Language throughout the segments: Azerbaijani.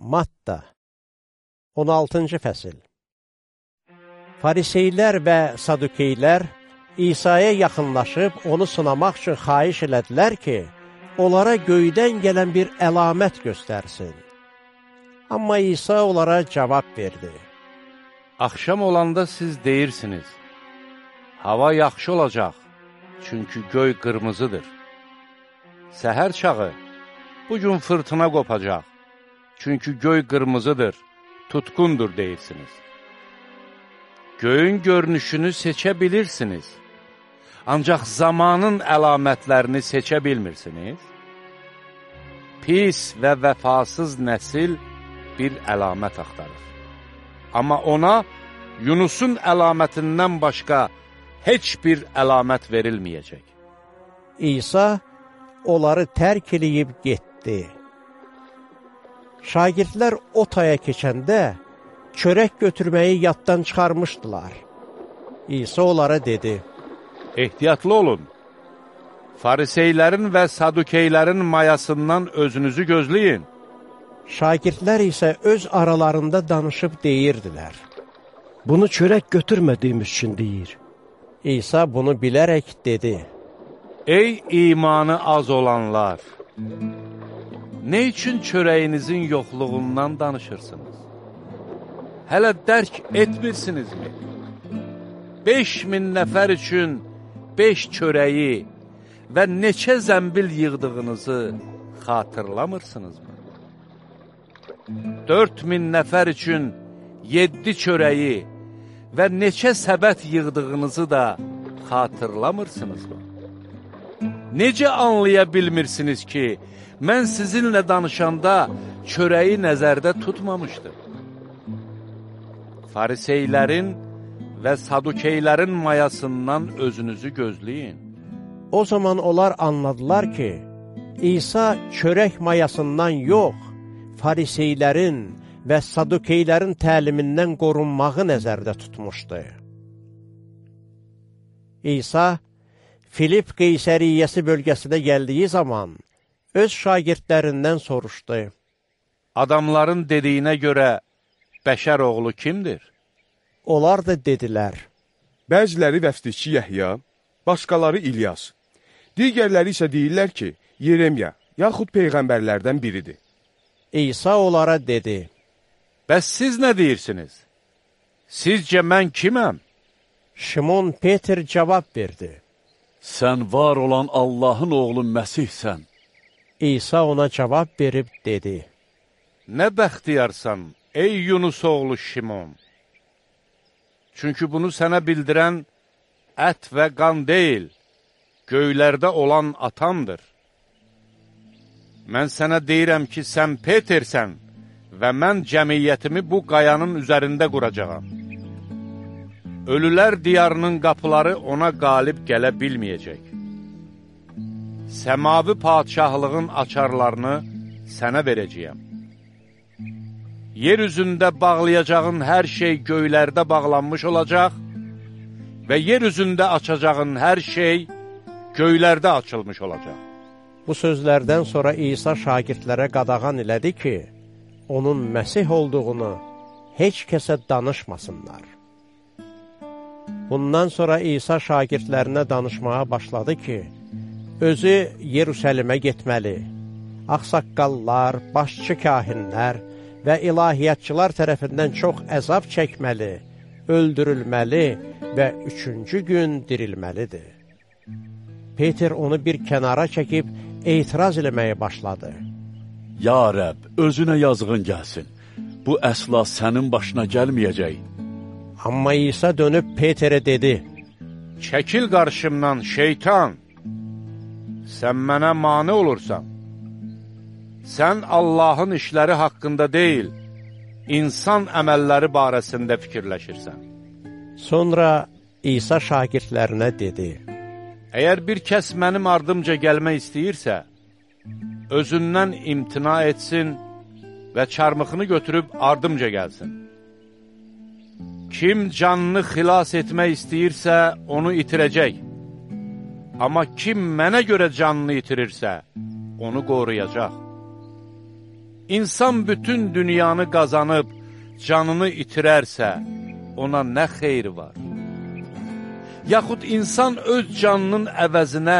Matta 16-cı fəsil Fariseylər və sadükeylər İsa'ya yaxınlaşıb onu sınamaq üçün xaiş elədilər ki, onlara göydən gələn bir əlamət göstərsin. Amma İsa onlara cavab verdi. Axşam olanda siz deyirsiniz, hava yaxşı olacaq, çünki göy qırmızıdır. Səhər çağı, bugün fırtına qopacaq, çünki göy qırmızıdır, tutqundur deyirsiniz. Göyün görünüşünü seçə bilirsiniz, ancaq zamanın əlamətlərini seçə bilmirsiniz. Pis və vəfasız nəsil bir əlamət axtarır. Amma ona Yunusun əlamətindən başqa heç bir əlamət verilməyəcək. İsa onları tərk eləyib getdi. Şagirdlər o taya keçəndə çörək götürməyi yaddan çıxarmışdılar. İsa onlara dedi, Ehtiyatlı olun, fariseylərin və sadukeylərin mayasından özünüzü gözləyin. Şagirdlər isə öz aralarında danışıb deyirdilər. Bunu çörək götürmədiyimiz üçün deyir. İsa bunu bilərək dedi, Ey imanı az olanlar! Nə üçün çörəyinizin yoxluğundan danışırsınız? Hələ dərk etmirsinizmi? 5000 nəfər üçün 5 çörəyi və neçə zəmbil yığdığınızı xatırlamırsınızmı? 4000 nəfər üçün 7 çörəyi və neçə səbət yığdığınızı da xatırlamırsınızmı? Necə anlaya bilmirsiniz ki, mən sizinlə danışanda çörəyi nəzərdə tutmamışdım? Fariseylərin və sadukeylərin mayasından özünüzü gözləyin. O zaman onlar anladılar ki, İsa çörək mayasından yox, fariseylərin və sadukeylərin təlimindən qorunmağı nəzərdə tutmuşdu. İsa, Filip Qeysəriyyəsi bölgəsinə gəldiyi zaman, öz şagirdlərindən soruşdu. Adamların dediyinə görə bəşər oğlu kimdir? Onlar da dedilər, Bəziləri vəfdişçi Yəhya, başqaları İlyas. Digərləri isə deyirlər ki, Yeremya, yaxud peyğəmbərlərdən biridir. İsa onlara dedi, Bəs siz nə deyirsiniz? Sizcə mən kiməm? Şimon Peter cavab verdi. Sən var olan Allahın oğlu Məsihsən. İsa ona cavab verib dedi, Nə bəxtiyarsan, ey Yunus oğlu Şimon! Çünki bunu sənə bildirən ət və qan deyil, göylərdə olan atamdır. Mən sənə deyirəm ki, sən Petersən və mən cəmiyyətimi bu qayanın üzərində quracağam. Ölülər diyarının qapıları ona qalib gələ bilməyəcək. Səmavi padişahlığın açarlarını sənə verəcəyəm. Yer üzündə bağlayacağın hər şey göylərdə bağlanmış olacaq və yer üzündə açacağın hər şey göylərdə açılmış olacaq. Bu sözlərdən sonra İsa şagirdlərə qadağan elədi ki, onun Məsih olduğunu heç kəsə danışmasınlar. Bundan sonra İsa şagirdlərinə danışmağa başladı ki, özü Yerusəlimə getməli, axsaqqallar, başçı kahinlər və ilahiyyatçılar tərəfindən çox əzab çəkməli, öldürülməli və üçüncü gün dirilməlidir. Peter onu bir kənara çəkib etiraz eləməyə başladı. Ya Rəbb, özünə yazığın gəlsin. Bu əsla sənin başına gəlməyəcək. Amma İsa dönüb Peterə dedi, Çəkil qarşımdan şeytan, sən mənə mane olursan. Sən Allahın işləri haqqında deyil, insan əməlləri barəsində fikirləşirsən. Sonra İsa şagirdlərinə dedi, Əgər bir kəs mənim ardımca gəlmək istəyirsə, özündən imtina etsin və çarmıxını götürüb ardımca gəlsin. Kim canını xilas etmək istəyirsə, onu itirəcək. Amma kim mənə görə canını itirirsə, onu qoruyacaq. İnsan bütün dünyanı qazanıb, canını itirərsə, ona nə xeyr var? Yaxud insan öz canının əvəzinə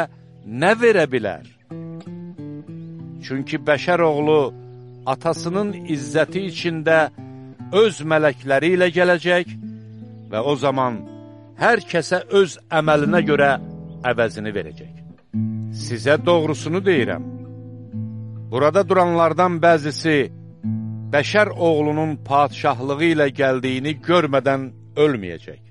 nə verə bilər? Çünki bəşər oğlu atasının izzəti içində öz mələkləri ilə gələcək və o zaman hər kəsə öz əməlinə görə əvəzini verəcək. Sizə doğrusunu deyirəm. Burada duranlardan bəzisi bəşər oğlunun padişahlığı ilə gəldiyini görmədən ölməyəcək.